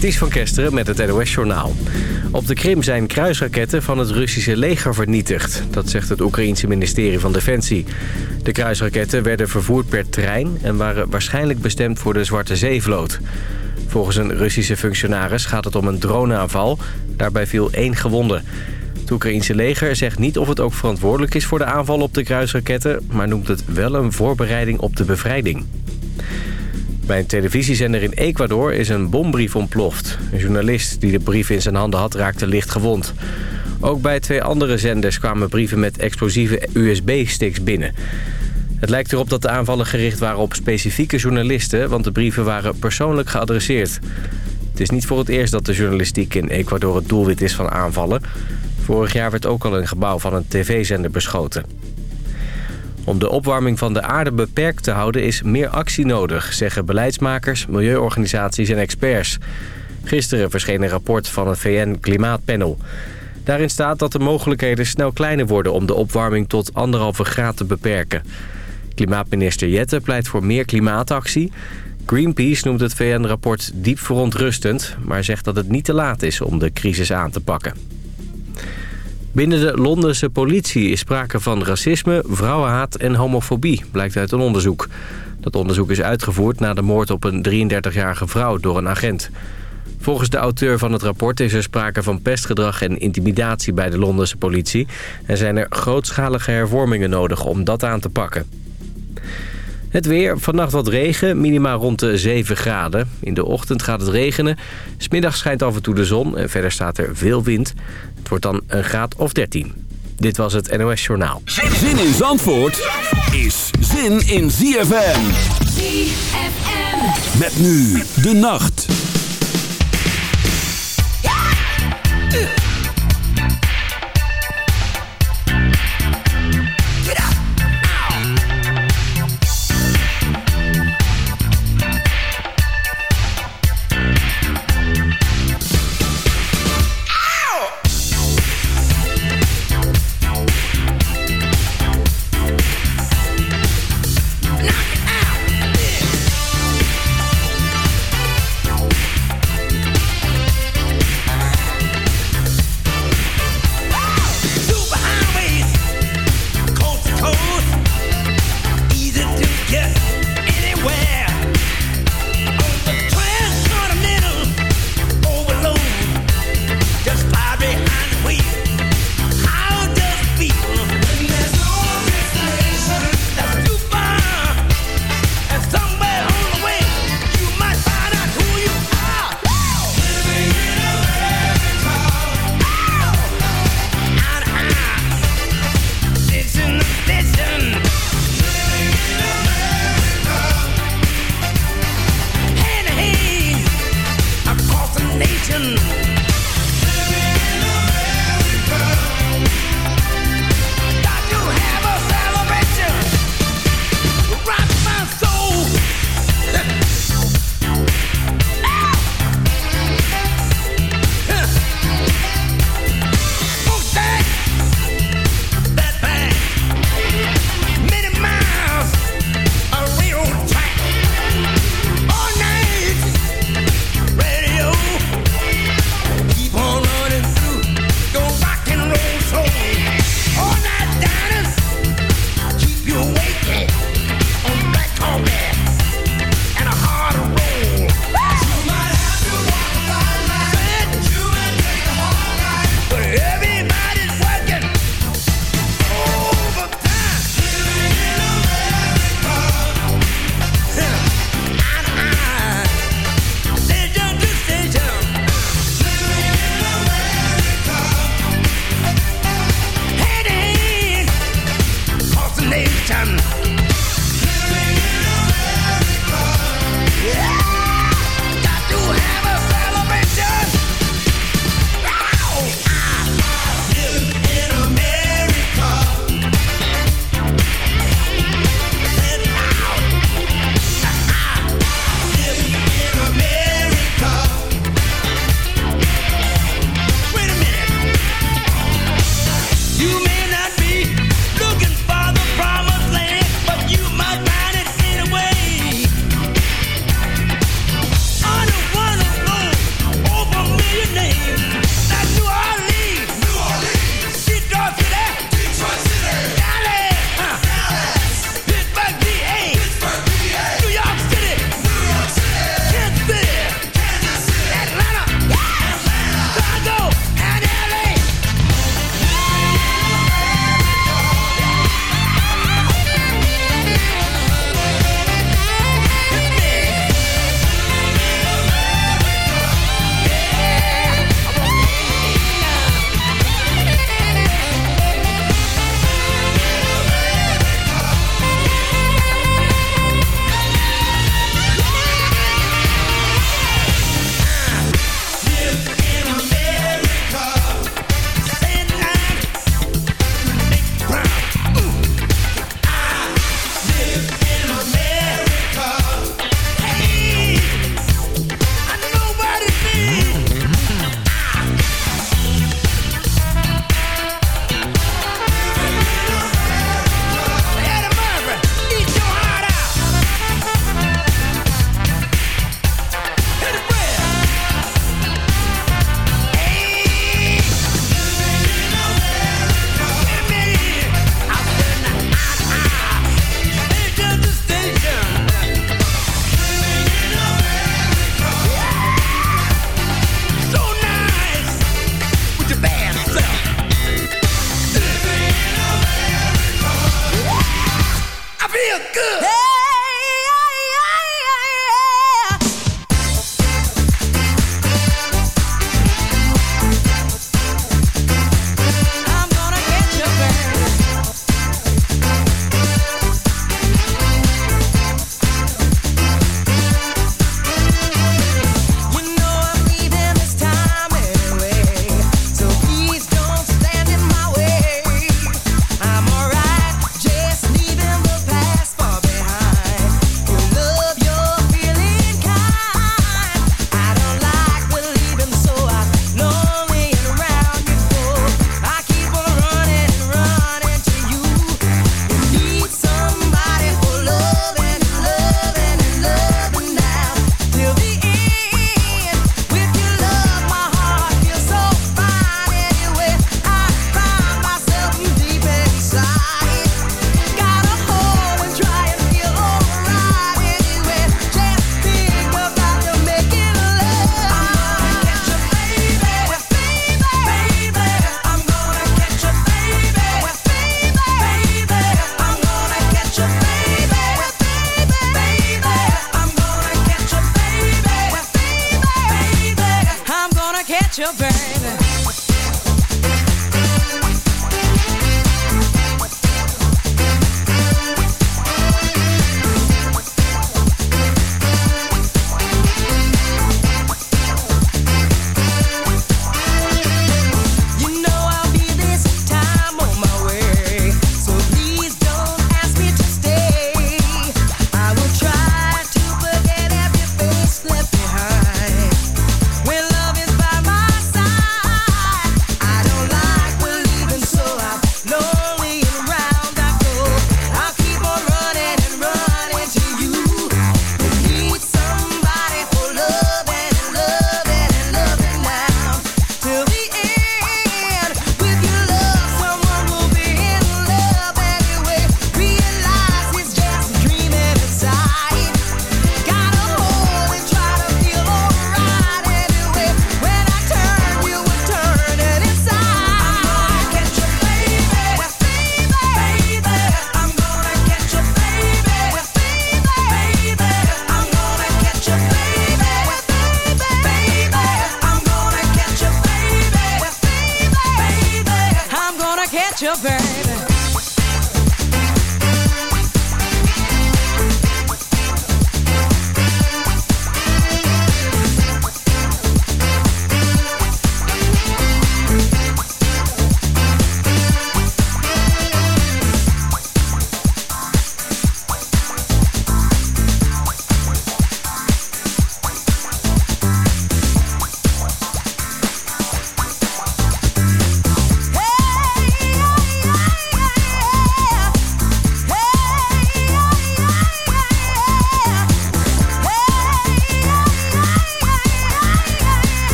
Ties van Kesteren met het NOS-journaal. Op de Krim zijn kruisraketten van het Russische leger vernietigd. Dat zegt het Oekraïense ministerie van Defensie. De kruisraketten werden vervoerd per trein... en waren waarschijnlijk bestemd voor de Zwarte Zeevloot. Volgens een Russische functionaris gaat het om een droneaanval. Daarbij viel één gewonde. Het Oekraïense leger zegt niet of het ook verantwoordelijk is voor de aanval op de kruisraketten... maar noemt het wel een voorbereiding op de bevrijding. Bij een televisiezender in Ecuador is een bombrief ontploft. Een journalist die de brief in zijn handen had raakte licht gewond. Ook bij twee andere zenders kwamen brieven met explosieve USB-sticks binnen. Het lijkt erop dat de aanvallen gericht waren op specifieke journalisten... want de brieven waren persoonlijk geadresseerd. Het is niet voor het eerst dat de journalistiek in Ecuador het doelwit is van aanvallen. Vorig jaar werd ook al een gebouw van een tv-zender beschoten. Om de opwarming van de aarde beperkt te houden is meer actie nodig... zeggen beleidsmakers, milieuorganisaties en experts. Gisteren verscheen een rapport van het VN-klimaatpanel. Daarin staat dat de mogelijkheden snel kleiner worden... om de opwarming tot anderhalve graad te beperken. Klimaatminister Jette pleit voor meer klimaatactie. Greenpeace noemt het VN-rapport diep verontrustend... maar zegt dat het niet te laat is om de crisis aan te pakken. Binnen de Londense politie is sprake van racisme, vrouwenhaat en homofobie, blijkt uit een onderzoek. Dat onderzoek is uitgevoerd na de moord op een 33-jarige vrouw door een agent. Volgens de auteur van het rapport is er sprake van pestgedrag en intimidatie bij de Londense politie... en zijn er grootschalige hervormingen nodig om dat aan te pakken. Het weer, vannacht wat regen, minima rond de 7 graden. In de ochtend gaat het regenen. Smiddag schijnt af en toe de zon en verder staat er veel wind. Het wordt dan een graad of 13. Dit was het NOS Journaal. Zin in Zandvoort is zin in ZFM. ZFM. Met nu de nacht.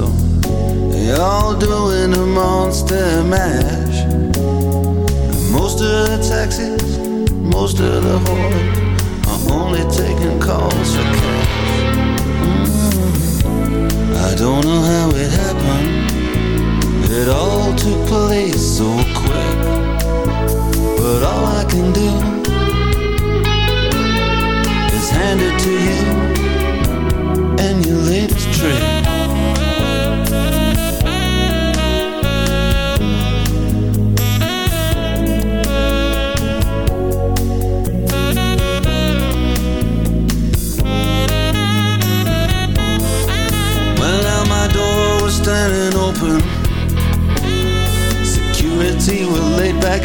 Dinosaurs, they all doing a monster mash. Most of the taxis, most of the horde are only taking calls for cash. I don't know how it happened. It all took place so quick. But all I can do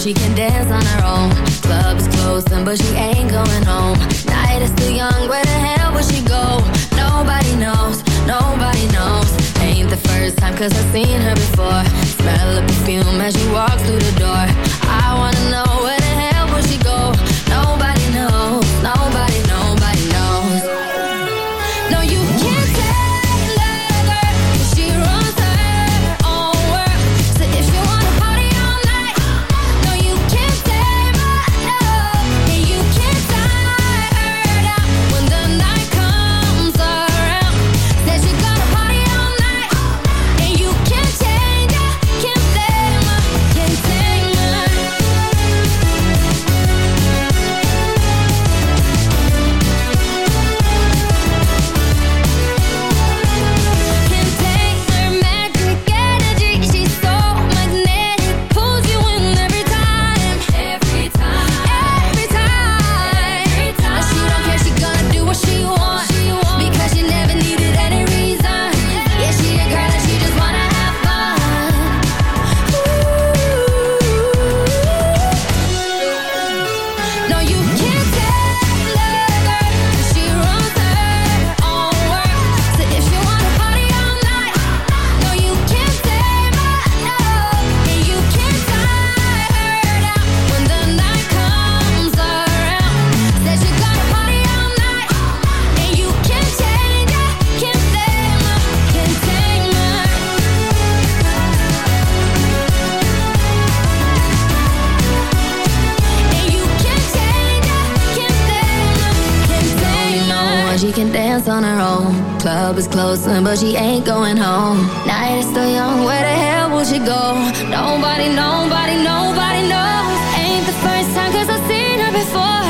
She can dance on her own. Club's closing, but she ain't going home. Night is still young, where the hell will she go? Nobody knows, nobody knows. Ain't the first time, cause I've seen her before. Smell the perfume as she walks through the door. Closing, but she ain't going home. Night is still young, where the hell will she go? Nobody, nobody, nobody knows. Ain't the first time, cause I've seen her before.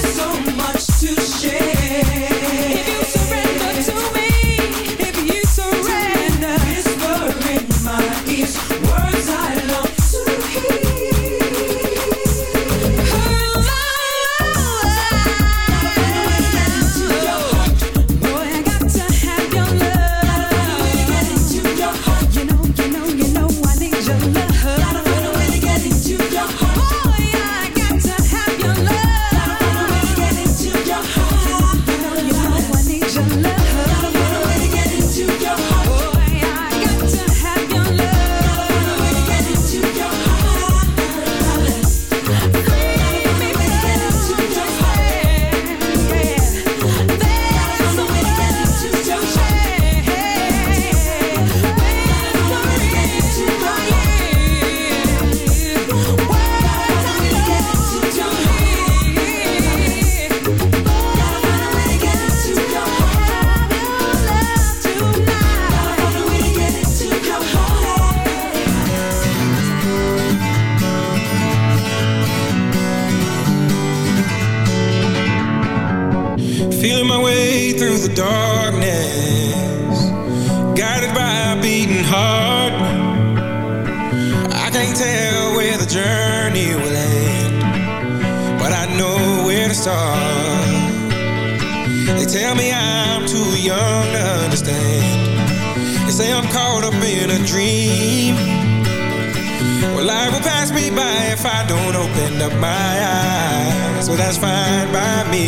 be by if I don't open up my eyes. So well, that's fine by me.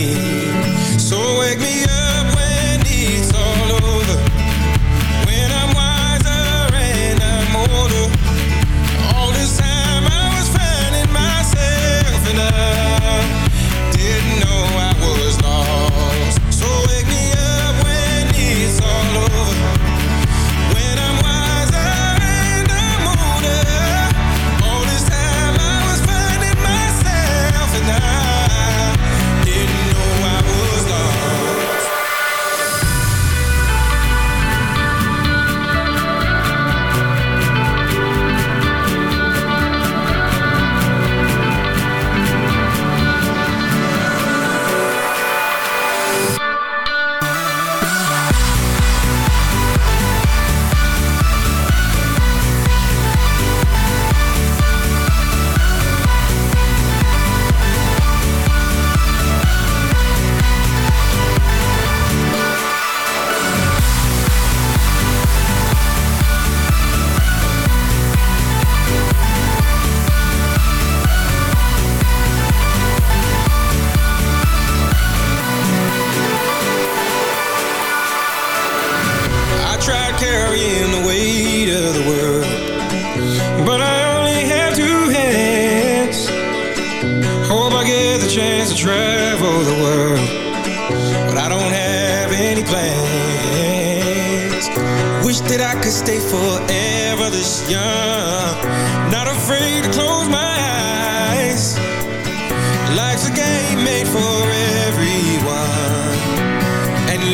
So wake me up.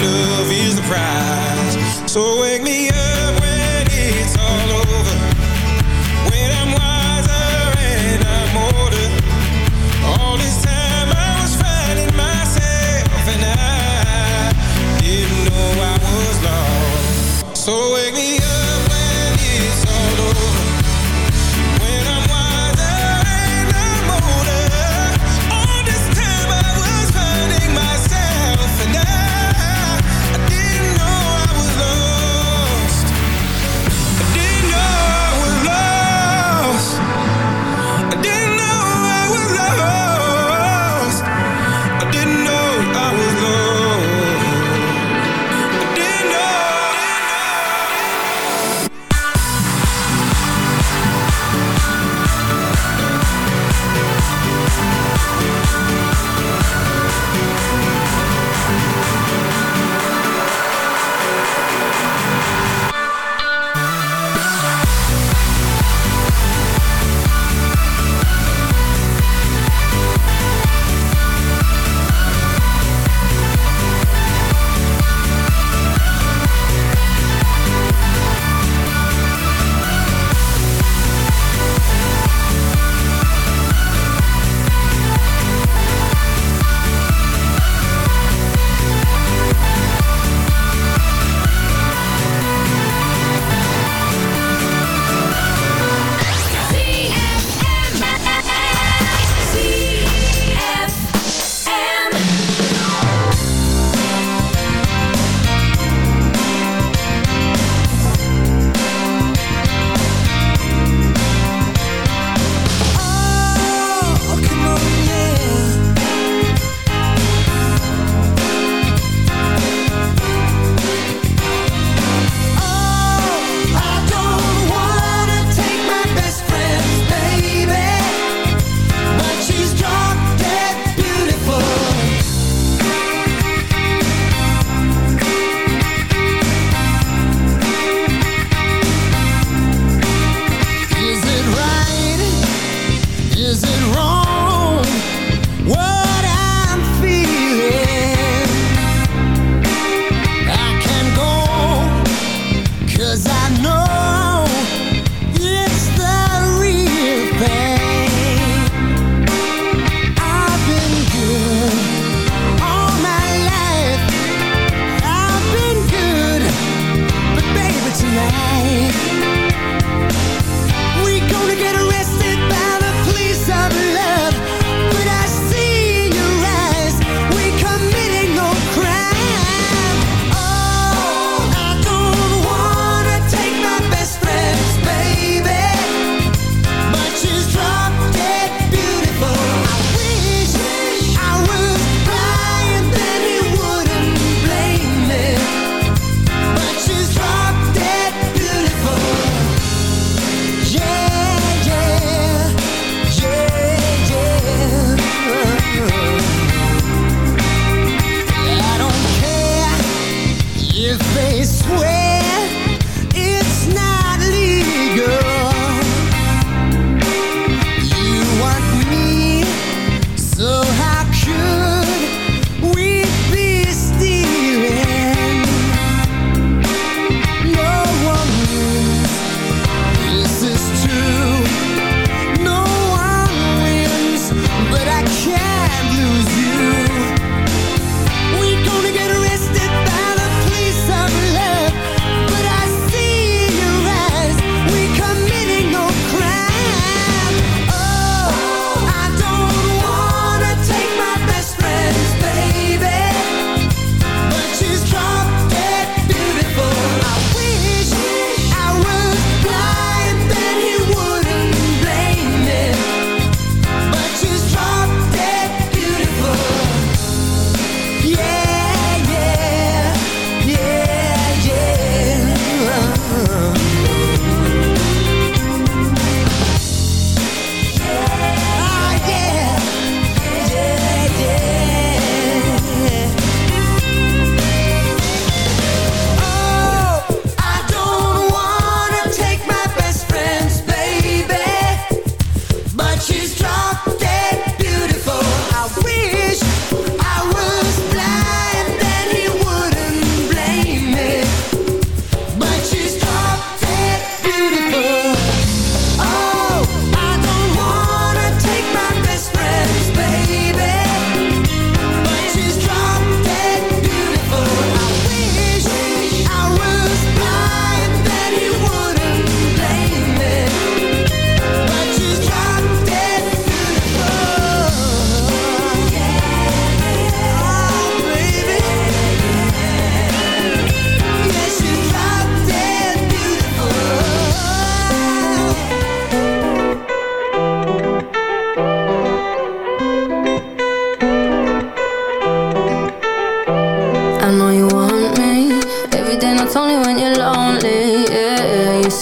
love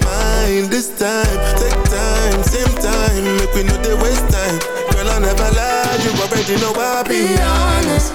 Mine this time. Take time, same time. Make we know they waste time. Girl I never lie. You already know I Be honest,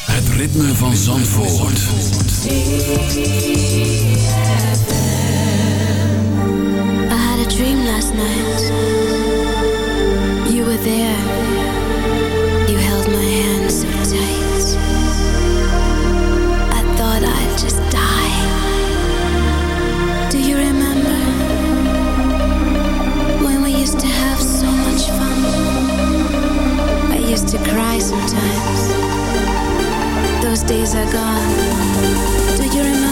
Het ritme van Zandvoort. I had a dream last night. You were there. You held my hand so tight. I thought I'd just die. Do you remember when we used to have so much fun? I used to cry sometimes those days are gone. Do you remember?